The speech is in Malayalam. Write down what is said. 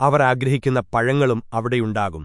അവർ ആഗ്രഹിക്കുന്ന പഴങ്ങളും അവിടെയുണ്ടാകും